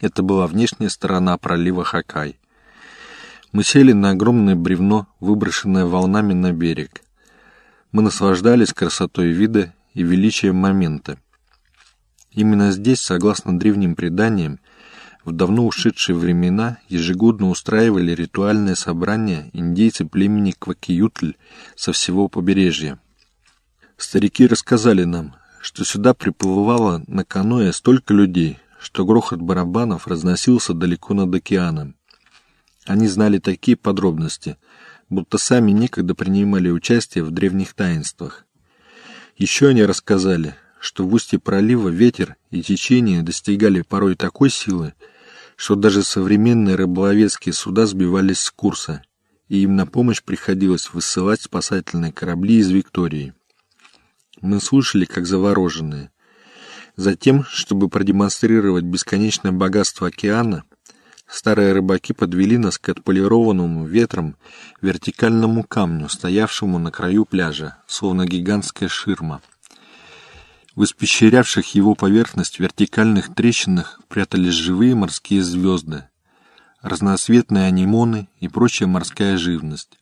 Это была внешняя сторона пролива Хакай. Мы сели на огромное бревно, выброшенное волнами на берег. Мы наслаждались красотой вида и величием момента. Именно здесь, согласно древним преданиям, в давно ушедшие времена ежегодно устраивали ритуальное собрание индейцы племени Квакиютль со всего побережья. Старики рассказали нам, что сюда приплывало на каноэ столько людей, что грохот барабанов разносился далеко над океаном. Они знали такие подробности, будто сами некогда принимали участие в древних таинствах. Еще они рассказали, что в устье пролива ветер и течение достигали порой такой силы, что даже современные рыболовецкие суда сбивались с курса, и им на помощь приходилось высылать спасательные корабли из Виктории. Мы слушали, как завороженные. Затем, чтобы продемонстрировать бесконечное богатство океана, старые рыбаки подвели нас к отполированному ветром вертикальному камню, стоявшему на краю пляжа, словно гигантская ширма. В испещрявших его поверхность вертикальных трещинах прятались живые морские звезды, разноцветные анимоны и прочая морская живность.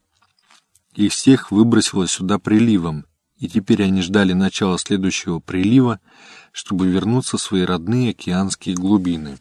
Их всех выбросило сюда приливом, и теперь они ждали начала следующего прилива, чтобы вернуться в свои родные океанские глубины.